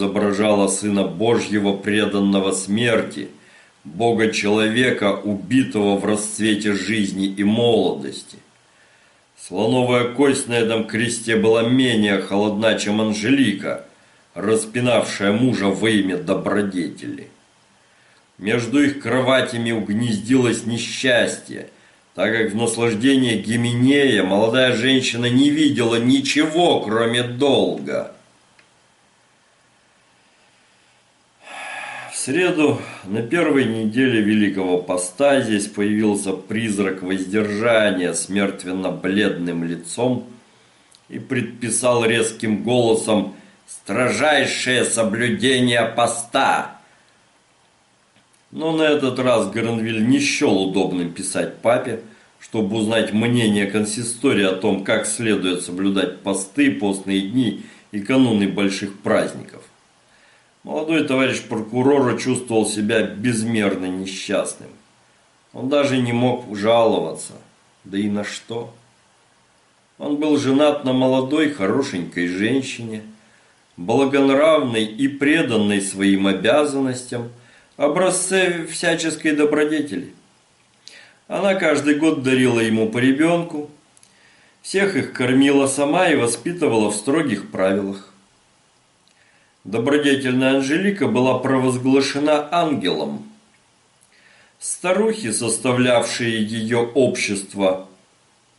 изображала Сына Божьего, преданного смерти, Бога-человека, убитого в расцвете жизни и молодости. Слоновая кость на этом кресте была менее холодна, чем Анжелика, распинавшая мужа во имя добродетели. Между их кроватями угнездилось несчастье, так как в наслаждении Гименея молодая женщина не видела ничего, кроме долга – среду на первой неделе Великого Поста здесь появился призрак воздержания с мертвенно-бледным лицом и предписал резким голосом «Строжайшее соблюдение поста!» Но на этот раз Гранвиль не счел удобным писать папе, чтобы узнать мнение консистории о том, как следует соблюдать посты, постные дни и кануны больших праздников. Молодой товарищ прокурора чувствовал себя безмерно несчастным. Он даже не мог жаловаться. Да и на что? Он был женат на молодой, хорошенькой женщине, благонравной и преданной своим обязанностям, образце всяческой добродетели. Она каждый год дарила ему по ребенку, всех их кормила сама и воспитывала в строгих правилах. Добродетельная Анжелика была провозглашена ангелом. Старухи, составлявшие ее общество,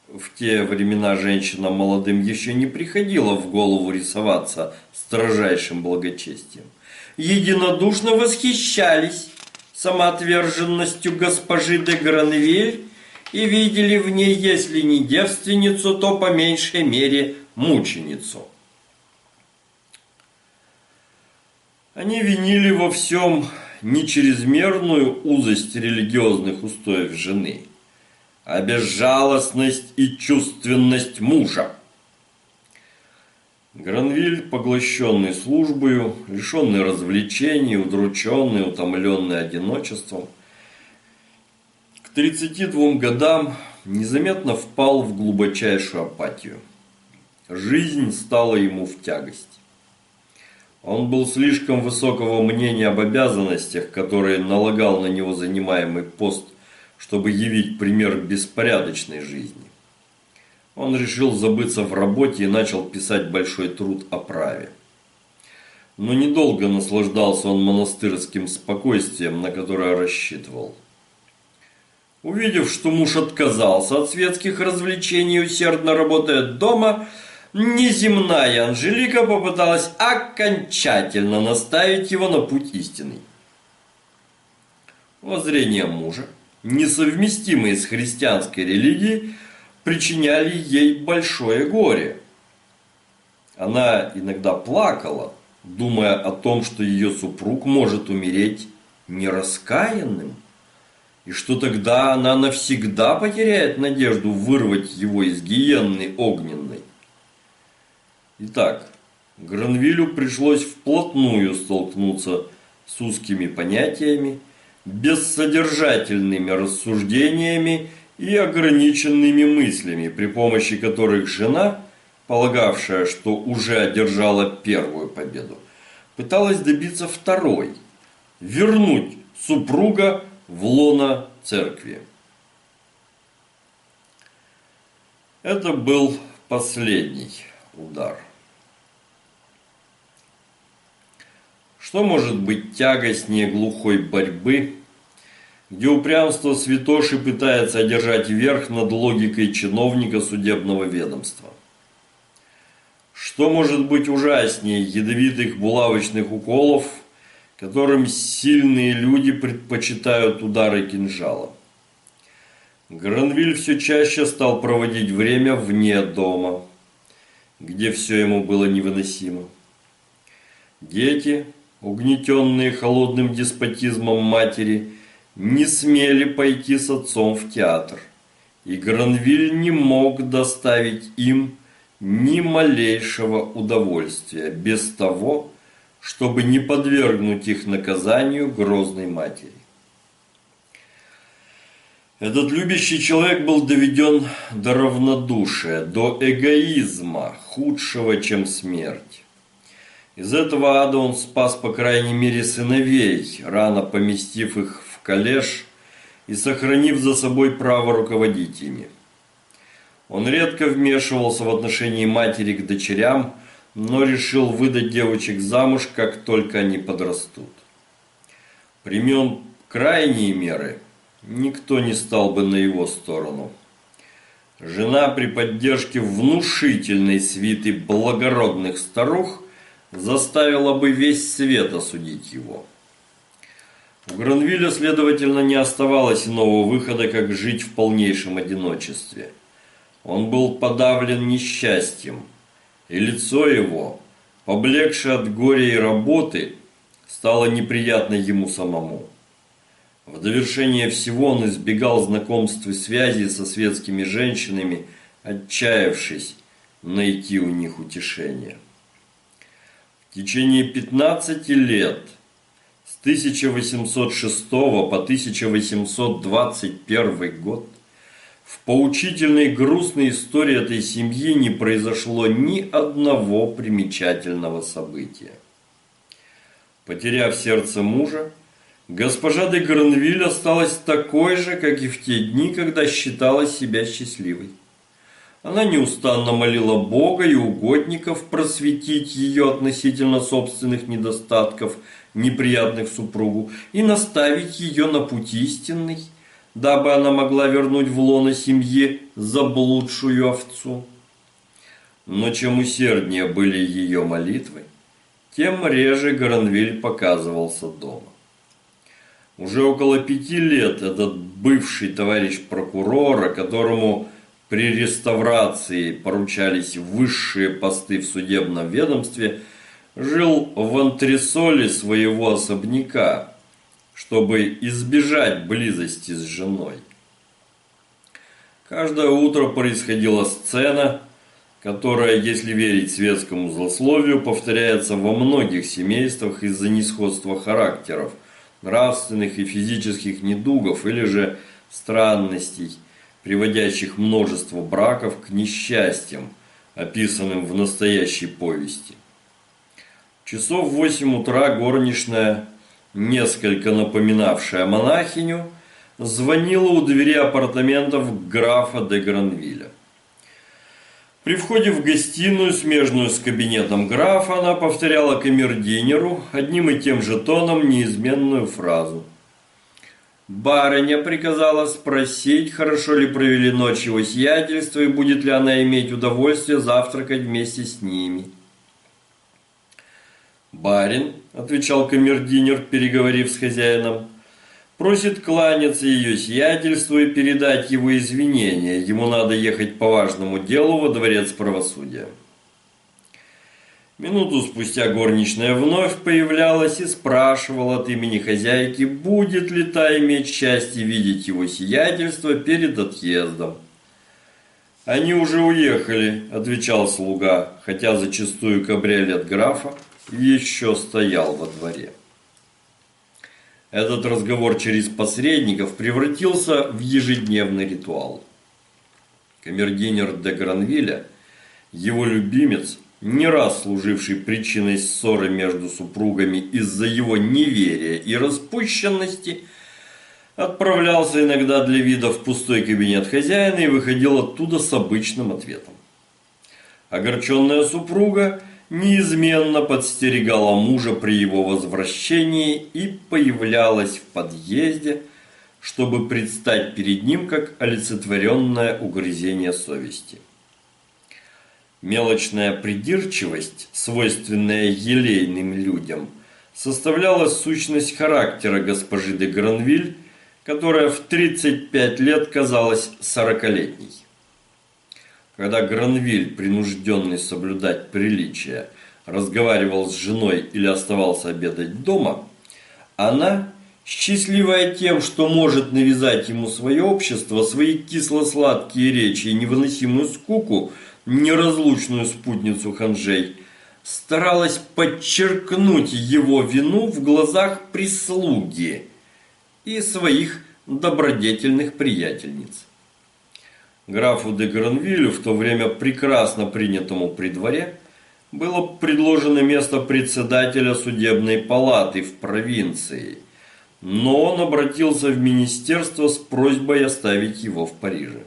в те времена женщинам молодым еще не приходило в голову рисоваться строжайшим благочестием, единодушно восхищались самоотверженностью госпожи де Гранвиль и видели в ней, если не девственницу, то по меньшей мере мученицу. Они винили во всем не чрезмерную узость религиозных устоев жены, а безжалостность и чувственность мужа. Гранвиль, поглощенный службою, лишенный развлечений, удрученный, утомленный одиночеством, к 32 годам незаметно впал в глубочайшую апатию. Жизнь стала ему в тягость. Он был слишком высокого мнения об обязанностях, которые налагал на него занимаемый пост, чтобы явить пример беспорядочной жизни. Он решил забыться в работе и начал писать большой труд о праве. Но недолго наслаждался он монастырским спокойствием, на которое рассчитывал. Увидев, что муж отказался от светских развлечений и усердно работает дома, неземная Анжелика попыталась окончательно наставить его на путь истинный. Воззрения мужа, несовместимые с христианской религией, причиняли ей большое горе. Она иногда плакала, думая о том, что ее супруг может умереть нераскаянным, и что тогда она навсегда потеряет надежду вырвать его из гиенны огненной. Итак, Гранвилю пришлось вплотную столкнуться с узкими понятиями, бессодержательными рассуждениями и ограниченными мыслями, при помощи которых жена, полагавшая, что уже одержала первую победу, пыталась добиться второй – вернуть супруга в лоно церкви. Это был последний удар. Что может быть тягостнее глухой борьбы, где упрямство святоши пытается одержать верх над логикой чиновника судебного ведомства? Что может быть ужаснее ядовитых булавочных уколов, которым сильные люди предпочитают удары кинжала? Гранвиль все чаще стал проводить время вне дома, где все ему было невыносимо. Дети, угнетенные холодным деспотизмом матери, не смели пойти с отцом в театр, и Гранвиль не мог доставить им ни малейшего удовольствия без того, чтобы не подвергнуть их наказанию грозной матери. Этот любящий человек был доведен до равнодушия, до эгоизма, худшего, чем смерть. Из этого ада он спас по крайней мере сыновей, рано поместив их в коллеж и сохранив за собой право руководить ими. Он редко вмешивался в отношении матери к дочерям, но решил выдать девочек замуж, как только они подрастут. Примен крайние меры, никто не стал бы на его сторону. Жена при поддержке внушительной свиты благородных старух заставила бы весь свет осудить его. У Гранвилля, следовательно, не оставалось иного выхода, как жить в полнейшем одиночестве – он был подавлен несчастьем, и лицо его, поблекшее от горя и работы, стало неприятно ему самому. В довершение всего он избегал знакомств и связей со светскими женщинами, отчаявшись найти у них утешение. В течение 15 лет, с 1806 по 1821 год, в поучительной грустной истории этой семьи не произошло ни одного примечательного события. Потеряв сердце мужа, госпожа де Гранвиль осталась такой же, как и в те дни, когда считала себя счастливой. Она неустанно молила Бога и угодников просветить ее относительно собственных недостатков, неприятных супругу, и наставить ее на путь истинный – дабы она могла вернуть в лоно семьи заблудшую овцу. Но чем усерднее были ее молитвы, тем реже Гранвиль показывался дома. Уже около пяти лет этот бывший товарищ прокурора, которому при реставрации поручались высшие посты в судебном ведомстве, жил в антресоле своего особняка, чтобы избежать близости с женой. Каждое утро происходила сцена, которая, если верить светскому злословию, повторяется во многих семействах из-за несходства характеров, нравственных и физических недугов или же странностей, приводящих множество браков к несчастьям, описанным в настоящей повести. Часов в восемь утра горничная несколько напоминавшая монахиню, звонила у двери апартаментов графа де Гранвилля. При входе в гостиную, смежную с кабинетом графа, она повторяла камердинеру одним и тем же тоном неизменную фразу. Барыня приказала спросить, хорошо ли провели ночь его сиятельства и будет ли она иметь удовольствие завтракать вместе с ними. «Барин», – отвечал камердинер, переговорив с хозяином, – «просит кланяться ее сиятельству и передать его извинения. Ему надо ехать по важному делу во дворец правосудия». Минуту спустя горничная вновь появлялась и спрашивала от имени хозяйки, будет ли та иметь счастье видеть его сиятельство перед отъездом. «Они уже уехали», – отвечал слуга, хотя зачастую кабриолет графа еще стоял во дворе. Этот разговор через посредников превратился в ежедневный ритуал. Камердинер де Гранвилля, его любимец, не раз служивший причиной ссоры между супругами из-за его неверия и распущенности, отправлялся иногда для вида в пустой кабинет хозяина и выходил оттуда с обычным ответом. Огорченная супруга неизменно подстерегала мужа при его возвращении и появлялась в подъезде, чтобы предстать перед ним как олицетворенное угрызение совести. Мелочная придирчивость, свойственная елейным людям, составляла сущность характера госпожи де Гранвиль, которая в 35 лет казалась сорокалетней. Когда Гранвиль, принужденный соблюдать приличия, разговаривал с женой или оставался обедать дома, она, счастливая тем, что может навязать ему свое общество, свои кисло-сладкие речи и невыносимую скуку, неразлучную спутницу Ханжей, старалась подчеркнуть его вину в глазах прислуги и своих добродетельных приятельниц. Графу де Гранвилю, в то время прекрасно принятому при дворе, было предложено место председателя судебной палаты в провинции, но он обратился в министерство с просьбой оставить его в Париже.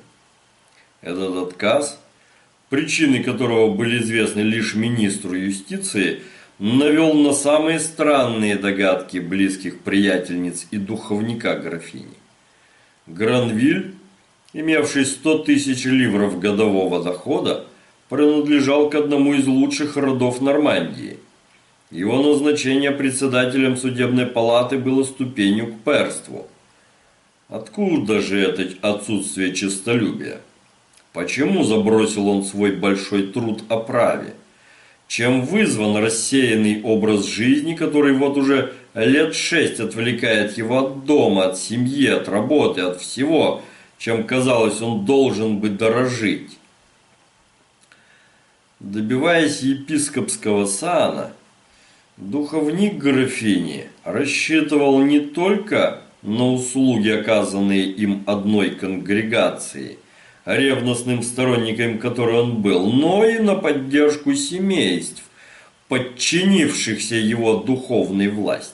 Этот отказ, причины которого были известны лишь министру юстиции, навел на самые странные догадки близких приятельниц и духовника графини. Гранвиль, имевший 100 тысяч ливров годового дохода, принадлежал к одному из лучших родов Нормандии. Его назначение председателем судебной палаты было ступенью к перству. Откуда же это отсутствие честолюбия? Почему забросил он свой большой труд о праве? Чем вызван рассеянный образ жизни, который вот уже лет шесть отвлекает его от дома, от семьи, от работы, от всего, чем, казалось, он должен бы дорожить? Добиваясь епископского сана, духовник графини рассчитывал не только на услуги, оказанные им одной конгрегации, ревностным сторонником которой он был, но и на поддержку семейств, подчинившихся его духовной власти.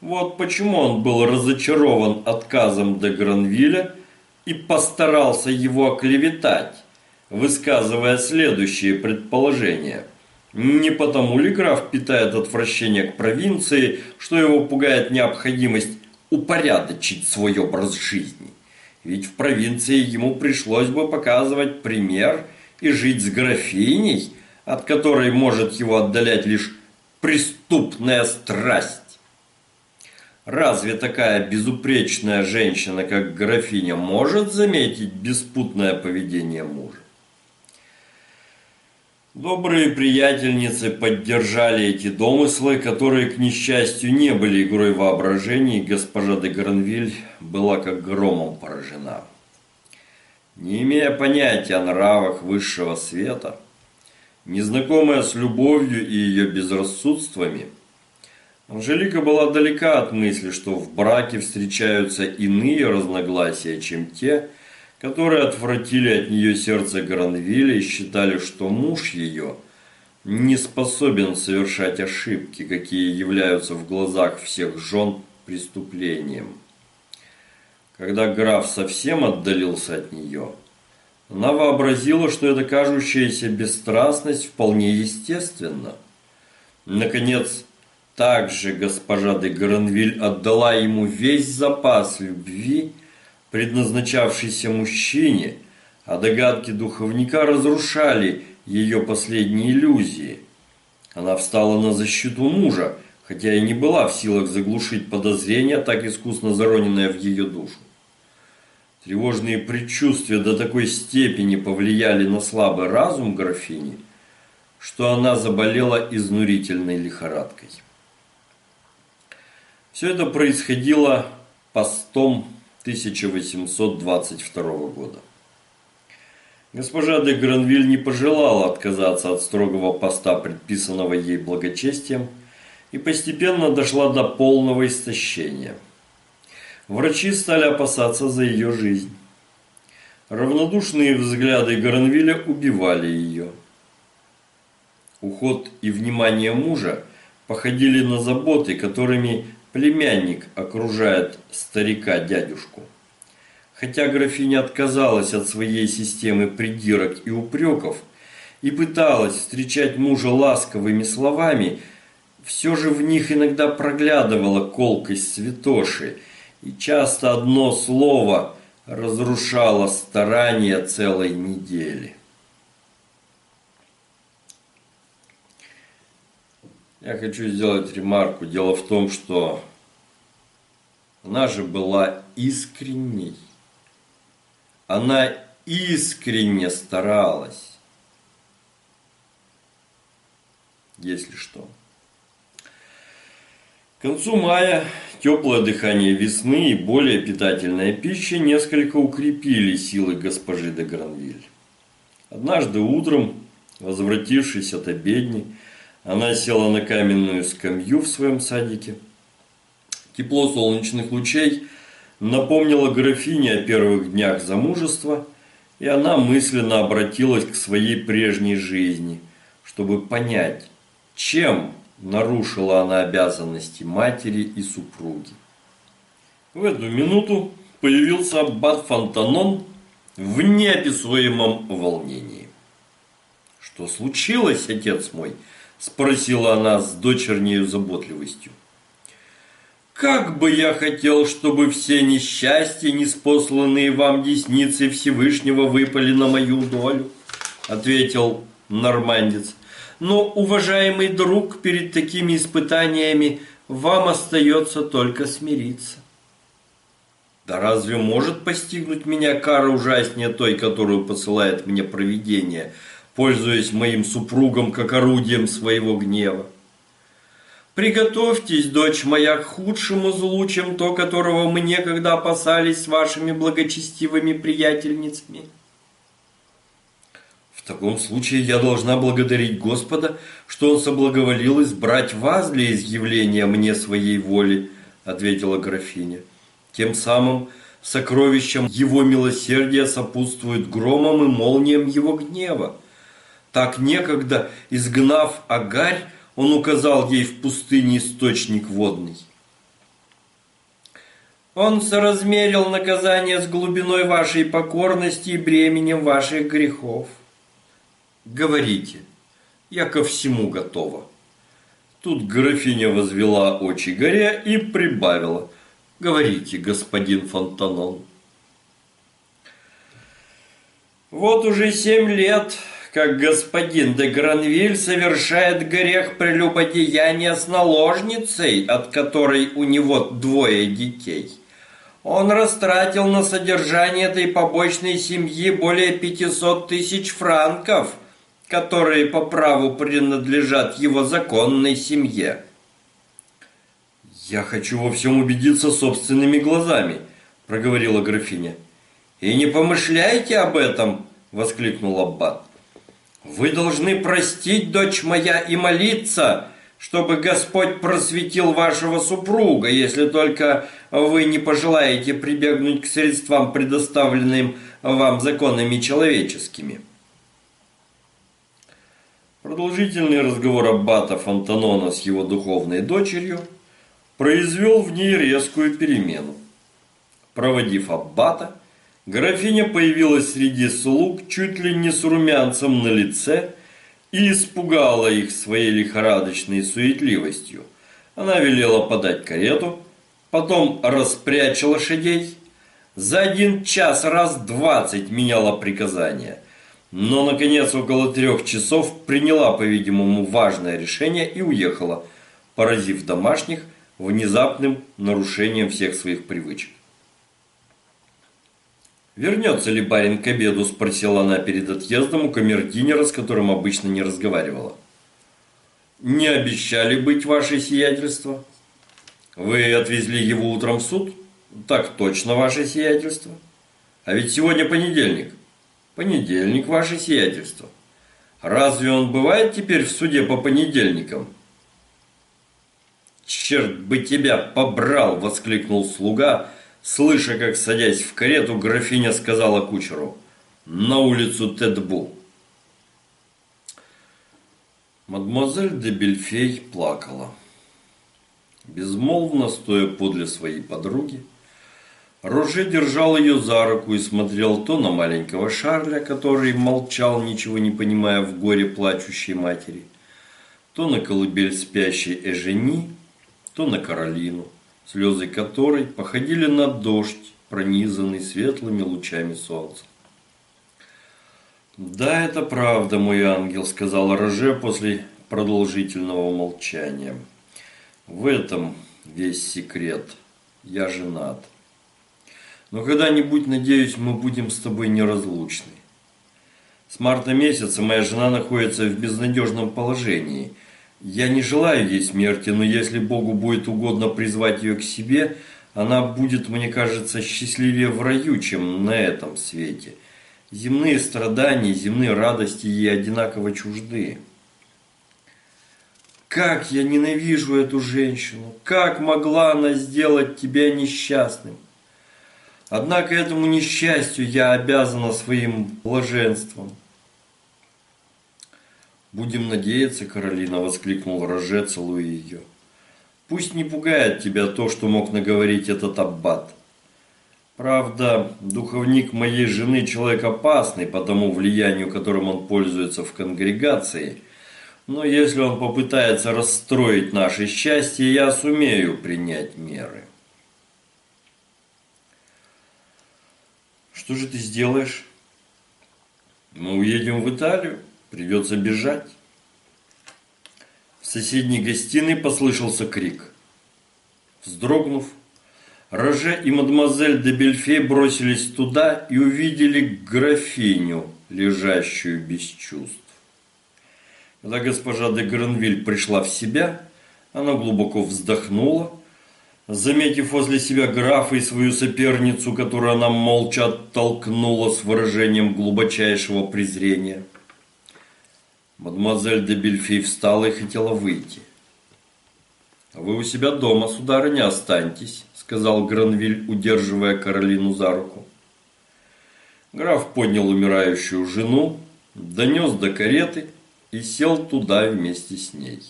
Вот почему он был разочарован отказом де Гранвилля и постарался его оклеветать, высказывая следующие предположения. Не потому ли граф питает отвращение к провинции, что его пугает необходимость упорядочить свой образ жизни? Ведь в провинции ему пришлось бы показывать пример и жить с графиней, от которой может его отдалять лишь преступная страсть. Разве такая безупречная женщина, как графиня, может заметить беспутное поведение мужа? Добрые приятельницы поддержали эти домыслы, которые, к несчастью, не были игрой воображения, и госпожа де Гранвиль была как громом поражена. Не имея понятия о нравах высшего света, незнакомая с любовью и ее безрассудствами, Анжелика была далека от мысли, что в браке встречаются иные разногласия, чем те, которые отвратили от нее сердце Гранвилля и считали, что муж ее не способен совершать ошибки, какие являются в глазах всех жен преступлением. Когда граф совсем отдалился от нее, она вообразила, что эта кажущаяся бесстрастность вполне естественна. Наконец, также госпожа де Гранвиль отдала ему весь запас любви – предназначавшийся мужчине, а догадки духовника разрушали ее последние иллюзии. Она встала на защиту мужа, хотя и не была в силах заглушить подозрения, так искусно зароненное в ее душу. Тревожные предчувствия до такой степени повлияли на слабый разум графини, что она заболела изнурительной лихорадкой. Все это происходило постом 1822 года. Госпожа де Гранвиль не пожелала отказаться от строгого поста, предписанного ей благочестием, и постепенно дошла до полного истощения. Врачи стали опасаться за ее жизнь. Равнодушные взгляды Гранвиля убивали ее. Уход и внимание мужа походили на заботы, которыми Племянник окружает старика-дядюшку. Хотя графиня отказалась от своей системы придирок и упреков и пыталась встречать мужа ласковыми словами, все же в них иногда проглядывала колкость святоши, и часто одно слово разрушало старания целой недели. Я хочу сделать ремарку. Дело в том, что она же была искренней. Она искренне старалась. Если что. К концу мая теплое дыхание весны и более питательная пища несколько укрепили силы госпожи де Гранвиль. Однажды утром, возвратившись от обедни, она села на каменную скамью в своем садике. Тепло солнечных лучей напомнило графине о первых днях замужества, и она мысленно обратилась к своей прежней жизни, чтобы понять, чем нарушила она обязанности матери и супруги. В эту минуту появился аббат Фонтанон в неописуемом волнении. «Что случилось, отец мой?» – спросила она с дочернею заботливостью. «Как бы я хотел, чтобы все несчастья, неспосланные вам десницы Всевышнего, выпали на мою долю», – ответил нормандец. «Но, уважаемый друг, перед такими испытаниями вам остается только смириться». Да разве может постигнуть меня кара ужаснее той, которую посылает мне провидение, пользуясь моим супругом как орудием своего гнева? Приготовьтесь, дочь моя, к худшему злу, чем то, которого мы некогда опасались с вашими благочестивыми приятельницами. В таком случае я должна благодарить Господа, что Он соблаговолил избрать вас для изъявления мне своей воли, ответила графиня. Тем самым сокровищам его милосердия сопутствует громом и молниям его гнева. Так некогда, изгнав Агарь, он указал ей в пустыне источник водный. Он соразмерил наказание с глубиной вашей покорности и бременем ваших грехов. Говорите, я ко всему готова. Тут графиня возвела очи горе и прибавила – Говорите, господин Фонтанон. Вот уже семь лет, как господин де Гранвиль совершает грех прелюбодеяния с наложницей, от которой у него двое детей. Он растратил на содержание этой побочной семьи более 500 тысяч франков, которые по праву принадлежат его законной семье. «Я хочу во всем убедиться собственными глазами», – проговорила графиня. «И не помышляйте об этом!» – воскликнул Аббат. «Вы должны простить, дочь моя, и молиться, чтобы Господь просветил вашего супруга, если только вы не пожелаете прибегнуть к средствам, предоставленным вам законами человеческими». Продолжительный разговор Аббата Фонтанона с его духовной дочерью – произвел в ней резкую перемену. Проводив аббата, графиня появилась среди слуг чуть ли не с румянцем на лице и испугала их своей лихорадочной суетливостью. Она велела подать карету, потом распрячь лошадей. За один час раз двадцать меняла приказания. Но, наконец, около трех часов приняла, по-видимому, важное решение и уехала, поразив домашних – внезапным нарушением всех своих привычек. «Вернется ли барин к обеду?» – спросила она перед отъездом у камердинера, с которым обычно не разговаривала. «Не обещали быть ваше сиятельство?» «Вы отвезли его утром в суд?» «Так точно, ваше сиятельство». «А ведь сегодня понедельник». «Понедельник, ваше сиятельство». «Разве он бывает теперь в суде по понедельникам?» «Черт бы тебя побрал!» – воскликнул слуга, слыша, как, садясь в карету, графиня сказала кучеру «На улицу Тедбу». Мадемуазель де Бельфей плакала. Безмолвно стоя подле своей подруги, Роже держал ее за руку и смотрел то на маленького Шарля, который молчал, ничего не понимая в горе плачущей матери, то на колыбель спящей Эжени, то на Каролину, слезы которой походили на дождь, пронизанный светлыми лучами солнца. «Да, это правда, мой ангел», – сказал Роже после продолжительного молчания. «В этом весь секрет. Я женат. Но когда-нибудь, надеюсь, мы будем с тобой неразлучны. С марта месяца моя жена находится в безнадежном положении – я не желаю ей смерти, но если Богу будет угодно призвать ее к себе, она будет, мне кажется, счастливее в раю, чем на этом свете. Земные страдания, земные радости ей одинаково чужды. Как я ненавижу эту женщину! Как могла она сделать тебя несчастным? Однако этому несчастью я обязана своим блаженством. «Будем надеяться, Каролина!» – воскликнул Роже, целуя ее. «Пусть не пугает тебя то, что мог наговорить этот аббат. Правда, духовник моей жены человек опасный по тому влиянию, которым он пользуется в конгрегации. Но если он попытается расстроить наше счастье, я сумею принять меры. Что же ты сделаешь? Мы уедем в Италию, придется бежать. В соседней гостиной послышался крик. Вздрогнув, Роже и мадемуазель де Бельфей бросились туда и увидели графиню, лежащую без чувств. Когда госпожа де Гранвиль пришла в себя, она глубоко вздохнула, заметив возле себя графа и свою соперницу, которую она молча оттолкнула с выражением глубочайшего презрения. Мадемуазель де Бельфей встала и хотела выйти. «Вы у себя дома, сударыня, останьтесь», сказал Гранвиль, удерживая Каролину за руку. Граф поднял умирающую жену, донес до кареты и сел туда вместе с ней.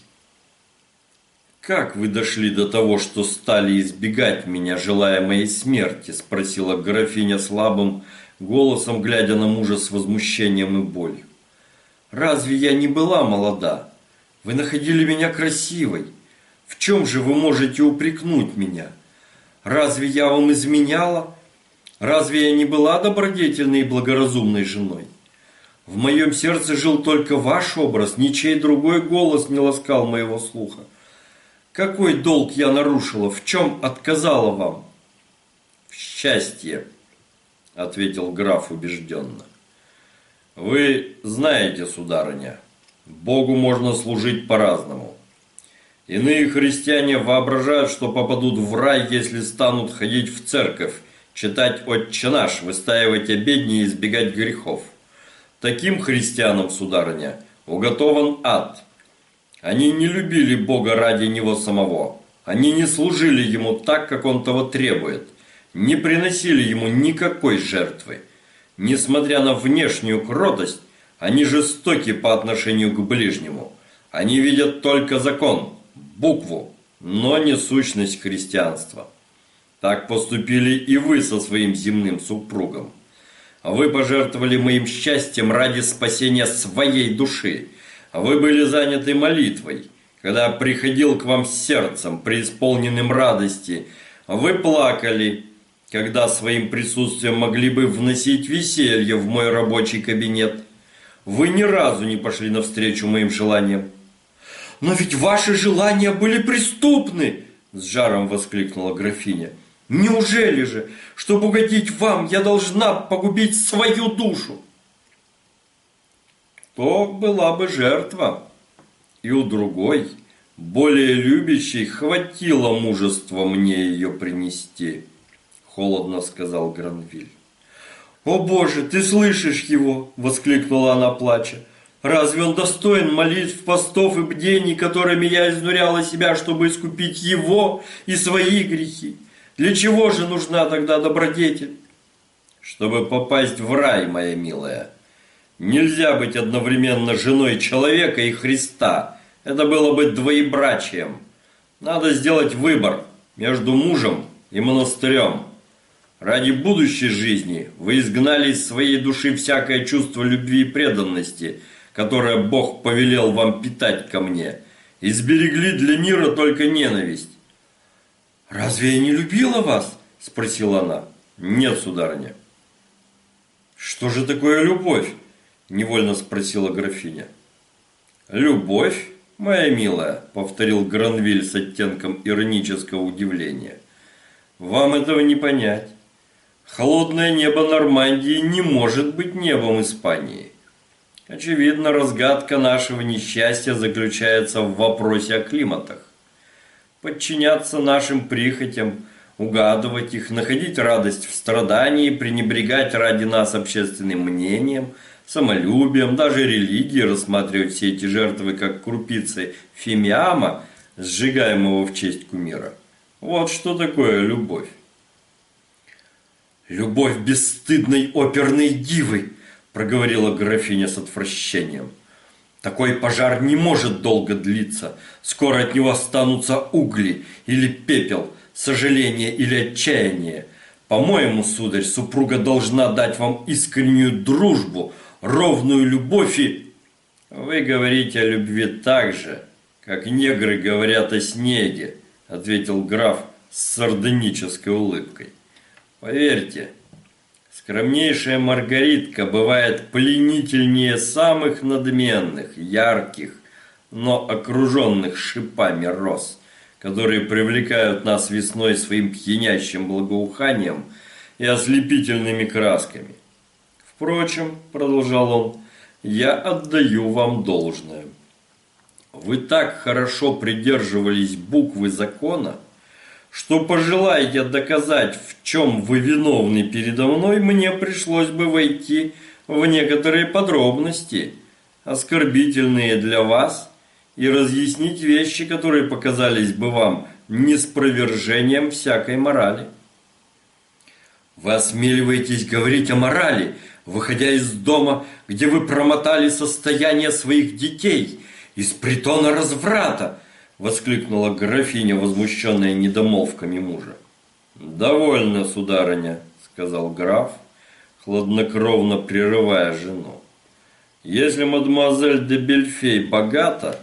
«Как вы дошли до того, что стали избегать меня, желая моей смерти?» – спросила графиня слабым голосом, глядя на мужа с возмущением и болью. «Разве я не была молода? Вы находили меня красивой. В чем же вы можете упрекнуть меня? Разве я вам изменяла? Разве я не была добродетельной и благоразумной женой? В моем сердце жил только ваш образ, ничей другой голос не ласкал моего слуха. Какой долг я нарушила, в чем отказала вам? В счастье, ответил граф убежденно. Вы знаете, сударыня, Богу можно служить по-разному. Иные христиане воображают, что попадут в рай, если станут ходить в церковь, читать «Отче наш», выстаивать обедни и избегать грехов. Таким христианам, сударыня, уготован ад. Они не любили Бога ради Него самого. Они не служили Ему так, как Он того требует. Не приносили Ему никакой жертвы. Несмотря на внешнюю кротость, они жестоки по отношению к ближнему. Они видят только закон – букву, но не сущность христианства. Так поступили и вы со своим земным супругом. Вы пожертвовали моим счастьем ради спасения своей души. Вы были заняты молитвой. Когда приходил к вам сердцем, преисполненным радости, вы плакали, когда своим присутствием могли бы вносить веселье в мой рабочий кабинет. Вы ни разу не пошли навстречу моим желаниям. «Но ведь ваши желания были преступны!» С жаром воскликнула графиня. «Неужели же, чтобы угодить вам, я должна погубить свою душу?» То была бы жертва, и у другой, более любящей, хватило мужества мне ее принести, холодно сказал Гранвиль. «О боже, ты слышишь его!» – воскликнула она, плача. Разве он достоин молитв, постов и бдений, которыми я изнуряла себя, чтобы искупить его и свои грехи? Для чего же нужна тогда добродетель? Чтобы попасть в рай, моя милая. Нельзя быть одновременно женой человека и Христа. Это было бы двоебрачием. Надо сделать выбор между мужем и монастырем. Ради будущей жизни вы изгнали из своей души всякое чувство любви и преданности – которое Бог повелел вам питать ко мне, и сберегли для мира только ненависть. «Разве я не любила вас?» – спросила она. «Нет, сударыня». «Что же такое любовь?» – невольно спросила графиня. «Любовь, моя милая», – повторил Гранвиль с оттенком иронического удивления. «Вам этого не понять. Холодное небо Нормандии не может быть небом Испании. Очевидно, разгадка нашего несчастья заключается в вопросе о климатах. Подчиняться нашим прихотям, угадывать их, находить радость в страдании, пренебрегать ради нас общественным мнением, самолюбием, даже религией, рассматривать все эти жертвы как крупицы фимиама, сжигаемого в честь кумира. Вот что такое любовь. Любовь бесстыдной оперной дивы, проговорила графиня с отвращением. Такой пожар не может долго длиться. Скоро от него останутся угли или пепел, сожаление или отчаяние. По-моему, сударь, супруга должна дать вам искреннюю дружбу, ровную любовь и... Вы говорите о любви так же, как негры говорят о снеге, ответил граф с сардонической улыбкой. Поверьте, скромнейшая Маргаритка бывает пленительнее самых надменных, ярких, но окруженных шипами роз которые привлекают нас весной своим пьянящим благоуханием и ослепительными красками. Впрочем, продолжал он, я отдаю вам должное. Вы так хорошо придерживались буквы закона, что пожелаете доказать, в чем вы виновны передо мной, мне пришлось бы войти в некоторые подробности, оскорбительные для вас и разъяснить вещи, которые показались бы вам неспровержением всякой морали. Вы осмеливаетесь говорить о морали, выходя из дома, где вы промотали состояние своих детей, из притона разврата, воскликнула графиня, возмущенная недомолвками мужа. «Довольно, сударыня», — сказал граф, хладнокровно прерывая жену. «Если мадемуазель де Бельфей богата,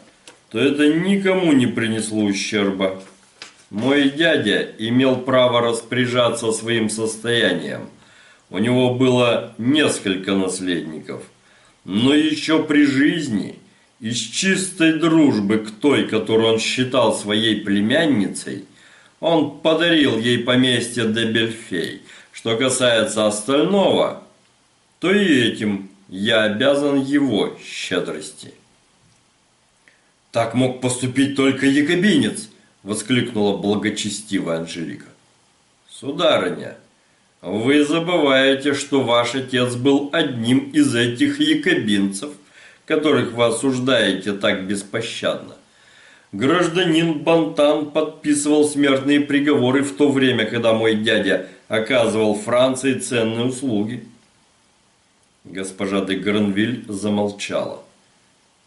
то это никому не принесло ущерба. Мой дядя имел право распоряжаться своим состоянием. У него было несколько наследников. Но еще при жизни, из чистой дружбы к той, которую он считал своей племянницей, он подарил ей поместье де Бельфей. Что касается остального, то и этим я обязан его щедрости. «Так мог поступить только якобинец!» – воскликнула благочестивая Анжелика. «Сударыня, вы забываете, что ваш отец был одним из этих якобинцев, которых вы осуждаете так беспощадно. Гражданин Бантан подписывал смертные приговоры в то время, когда мой дядя оказывал Франции ценные услуги». Госпожа де Гранвиль замолчала.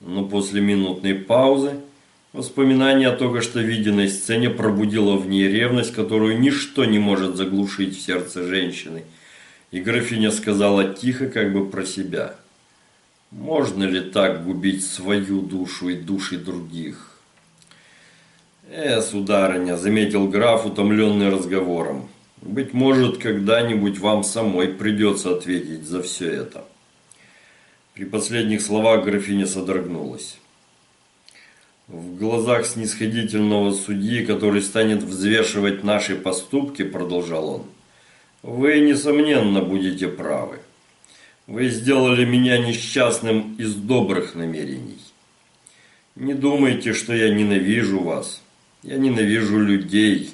Но после минутной паузы воспоминание о только что виденной сцене пробудило в ней ревность, которую ничто не может заглушить в сердце женщины. И графиня сказала тихо, как бы про себя. «Можно ли так губить свою душу и души других?» «Э, сударыня», — заметил граф, утомленный разговором, «быть может, когда-нибудь вам самой придется ответить за все это». При последних словах графиня содрогнулась. В глазах снисходительного судьи, который станет взвешивать наши поступки, продолжал он, вы, несомненно, будете правы. Вы сделали меня несчастным из добрых намерений. Не думайте, что я ненавижу вас. Я ненавижу людей,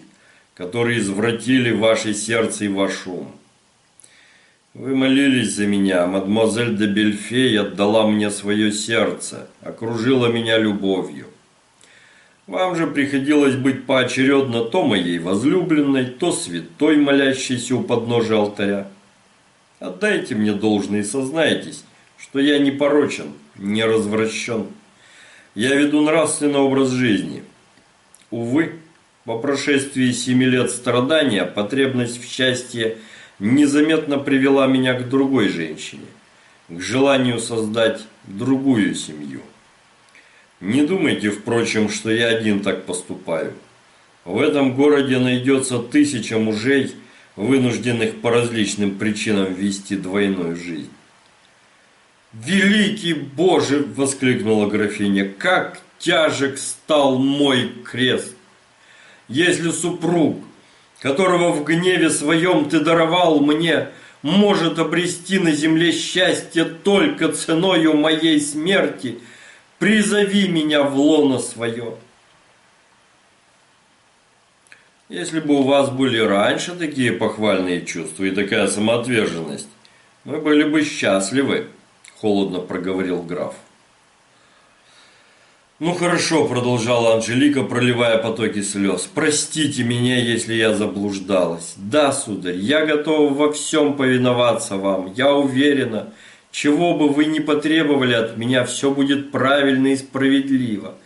которые извратили ваше сердце и ваш ум. Вы молились за меня, мадемуазель де Бельфей отдала мне свое сердце, окружила меня любовью. Вам же приходилось быть поочередно то моей возлюбленной, то святой, молящейся у подножия алтаря. Отдайте мне должное и сознайтесь, что я не порочен, не развращен. Я веду нравственный образ жизни. Увы, по прошествии семи лет страдания потребность в счастье – незаметно привела меня к другой женщине, к желанию создать другую семью. Не думайте, впрочем, что я один так поступаю. В этом городе найдется тысяча мужей, вынужденных по различным причинам вести двойную жизнь. «Великий Боже!» – воскликнула графиня. «Как тяжек стал мой крест! Если супруг – которого в гневе своем ты даровал мне, может обрести на земле счастье только ценою моей смерти, призови меня в лоно свое. Если бы у вас были раньше такие похвальные чувства и такая самоотверженность, мы были бы счастливы, холодно проговорил граф. «Ну хорошо», – продолжала Анжелика, проливая потоки слез. «Простите меня, если я заблуждалась. Да, сударь, я готова во всем повиноваться вам. Я уверена, Чего бы вы ни потребовали от меня, все будет правильно и справедливо.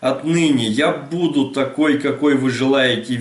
Отныне я буду такой, какой вы желаете